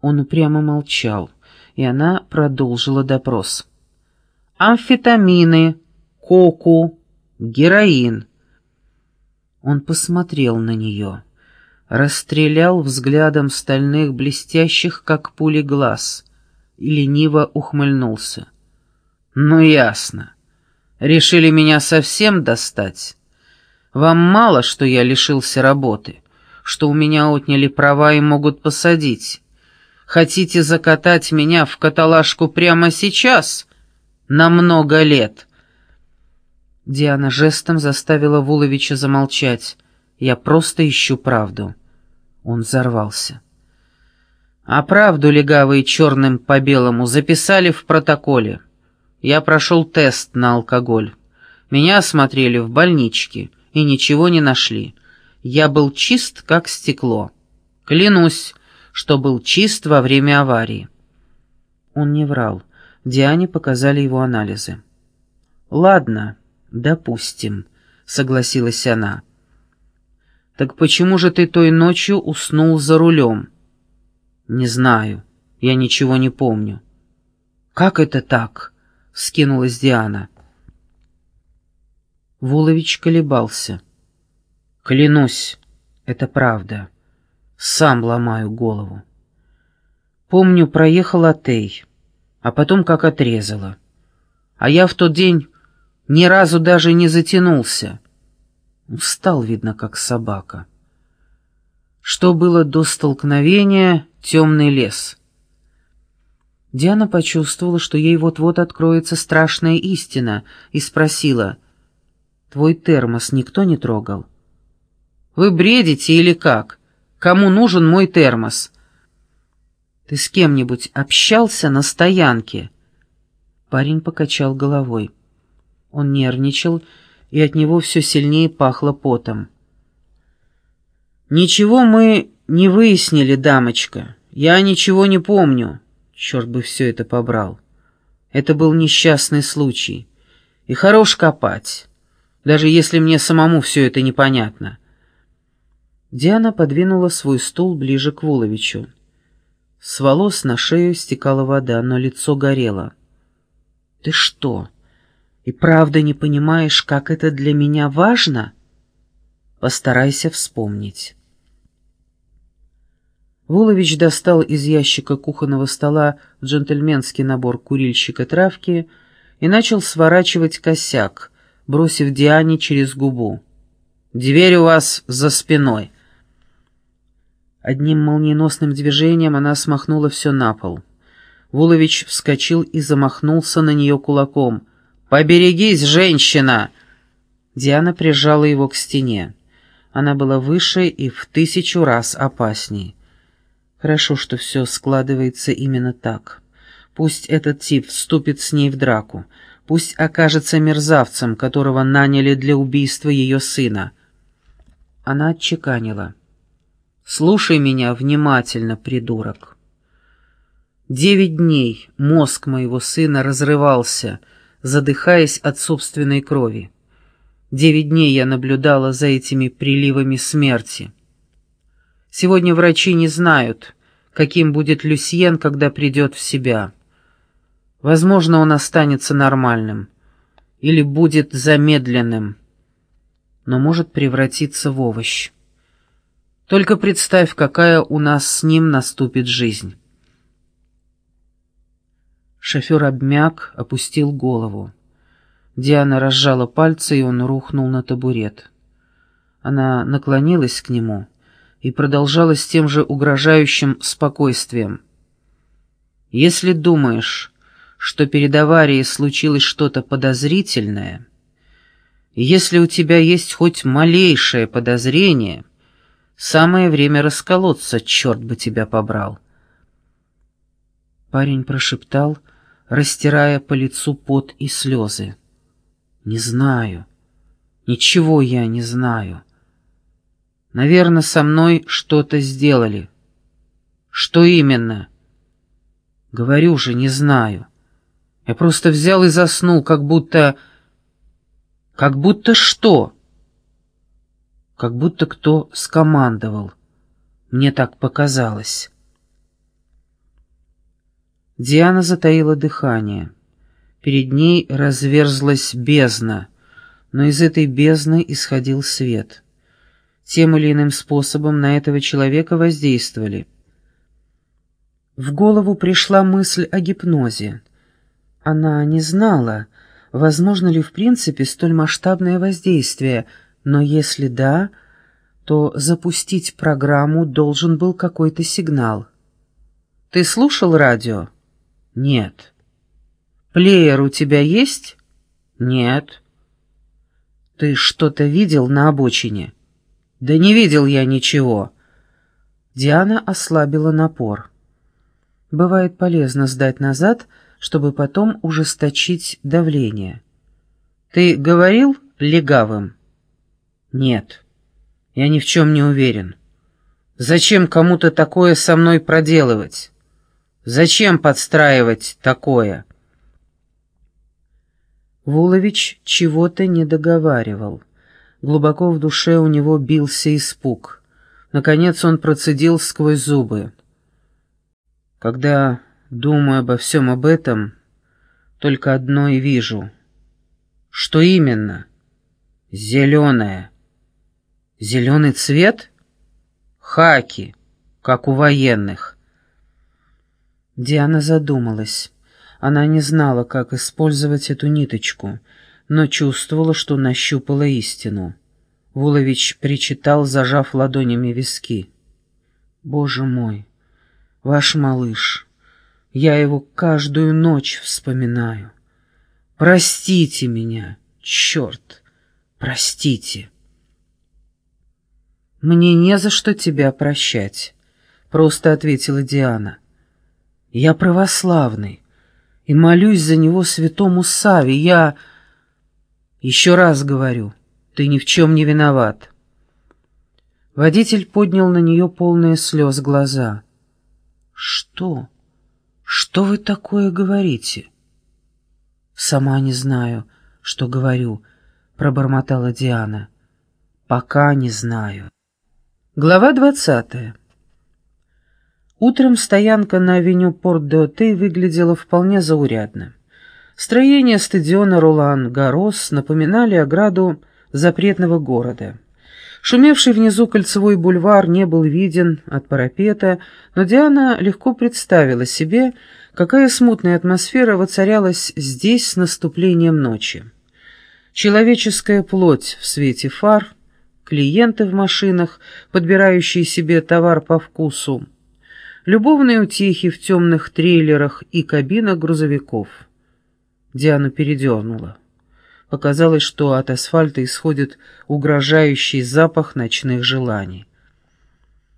Он упрямо молчал, и она продолжила допрос. «Амфетамины, коку, героин». Он посмотрел на нее, расстрелял взглядом стальных блестящих, как пули, глаз и лениво ухмыльнулся. «Ну, ясно. Решили меня совсем достать? Вам мало, что я лишился работы, что у меня отняли права и могут посадить. Хотите закатать меня в каталажку прямо сейчас? На много лет?» Диана жестом заставила Вуловича замолчать. «Я просто ищу правду». Он взорвался. «А правду легавые черным по белому записали в протоколе. Я прошел тест на алкоголь. Меня осмотрели в больничке и ничего не нашли. Я был чист, как стекло. Клянусь, что был чист во время аварии. Он не врал. Диане показали его анализы. «Ладно, допустим», — согласилась она. «Так почему же ты той ночью уснул за рулем?» «Не знаю. Я ничего не помню». «Как это так?» — скинулась Диана. Вулович колебался. «Клянусь, это правда». Сам ломаю голову. Помню, проехал Атей, а потом как отрезала. А я в тот день ни разу даже не затянулся. Устал, видно, как собака. Что было до столкновения — темный лес. Диана почувствовала, что ей вот-вот откроется страшная истина, и спросила, «Твой термос никто не трогал?» «Вы бредите или как?» Кому нужен мой термос? Ты с кем-нибудь общался на стоянке? Парень покачал головой. Он нервничал, и от него все сильнее пахло потом. «Ничего мы не выяснили, дамочка. Я ничего не помню. Черт бы все это побрал. Это был несчастный случай. И хорош копать, даже если мне самому все это непонятно. Диана подвинула свой стул ближе к Вуловичу. С волос на шею стекала вода, но лицо горело. «Ты что, и правда не понимаешь, как это для меня важно?» «Постарайся вспомнить». Вулович достал из ящика кухонного стола джентльменский набор курильщика травки и начал сворачивать косяк, бросив Диане через губу. «Дверь у вас за спиной». Одним молниеносным движением она смахнула все на пол. Вулович вскочил и замахнулся на нее кулаком. «Поберегись, женщина!» Диана прижала его к стене. Она была выше и в тысячу раз опасней. Хорошо, что все складывается именно так. Пусть этот тип вступит с ней в драку. Пусть окажется мерзавцем, которого наняли для убийства ее сына. Она отчеканила. Слушай меня внимательно, придурок. Девять дней мозг моего сына разрывался, задыхаясь от собственной крови. Девять дней я наблюдала за этими приливами смерти. Сегодня врачи не знают, каким будет Люсьен, когда придет в себя. Возможно, он останется нормальным или будет замедленным, но может превратиться в овощ. Только представь, какая у нас с ним наступит жизнь. Шофер обмяк, опустил голову. Диана разжала пальцы, и он рухнул на табурет. Она наклонилась к нему и продолжала с тем же угрожающим спокойствием. «Если думаешь, что перед аварией случилось что-то подозрительное, если у тебя есть хоть малейшее подозрение...» Самое время расколоться, черт бы тебя побрал. Парень прошептал, растирая по лицу пот и слезы. «Не знаю. Ничего я не знаю. Наверное, со мной что-то сделали. Что именно?» «Говорю же, не знаю. Я просто взял и заснул, как будто...» «Как будто что?» Как будто кто скомандовал. Мне так показалось. Диана затаила дыхание. Перед ней разверзлась бездна, но из этой бездны исходил свет. Тем или иным способом на этого человека воздействовали. В голову пришла мысль о гипнозе. Она не знала, возможно ли в принципе столь масштабное воздействие, но если да, то запустить программу должен был какой-то сигнал. «Ты слушал радио?» «Нет». «Плеер у тебя есть?» «Нет». «Ты что-то видел на обочине?» «Да не видел я ничего». Диана ослабила напор. Бывает полезно сдать назад, чтобы потом ужесточить давление. «Ты говорил легавым?» «Нет, я ни в чем не уверен. Зачем кому-то такое со мной проделывать? Зачем подстраивать такое?» Вулович чего-то не договаривал. Глубоко в душе у него бился испуг. Наконец он процедил сквозь зубы. «Когда думаю обо всем об этом, только одно и вижу. Что именно? Зеленое. Зеленый цвет? Хаки, как у военных». Диана задумалась. Она не знала, как использовать эту ниточку, но чувствовала, что нащупала истину. Вулович причитал, зажав ладонями виски. «Боже мой, ваш малыш, я его каждую ночь вспоминаю. Простите меня, черт, простите». «Мне не за что тебя прощать», — просто ответила Диана. «Я православный и молюсь за него святому Саве. Я... Еще раз говорю, ты ни в чем не виноват. Водитель поднял на нее полные слез глаза. Что? Что вы такое говорите? Сама не знаю, что говорю, пробормотала Диана. Пока не знаю. Глава двадцатая. Утром стоянка на авеню Порт-де-Отей выглядела вполне заурядно. Строения стадиона Ролан-Гарос напоминали ограду запретного города. Шумевший внизу кольцевой бульвар не был виден от парапета, но Диана легко представила себе, какая смутная атмосфера воцарялась здесь с наступлением ночи. Человеческая плоть в свете фар, клиенты в машинах, подбирающие себе товар по вкусу, любовные утехи в темных трейлерах и кабинах грузовиков. Диану передернула. Показалось, что от асфальта исходит угрожающий запах ночных желаний.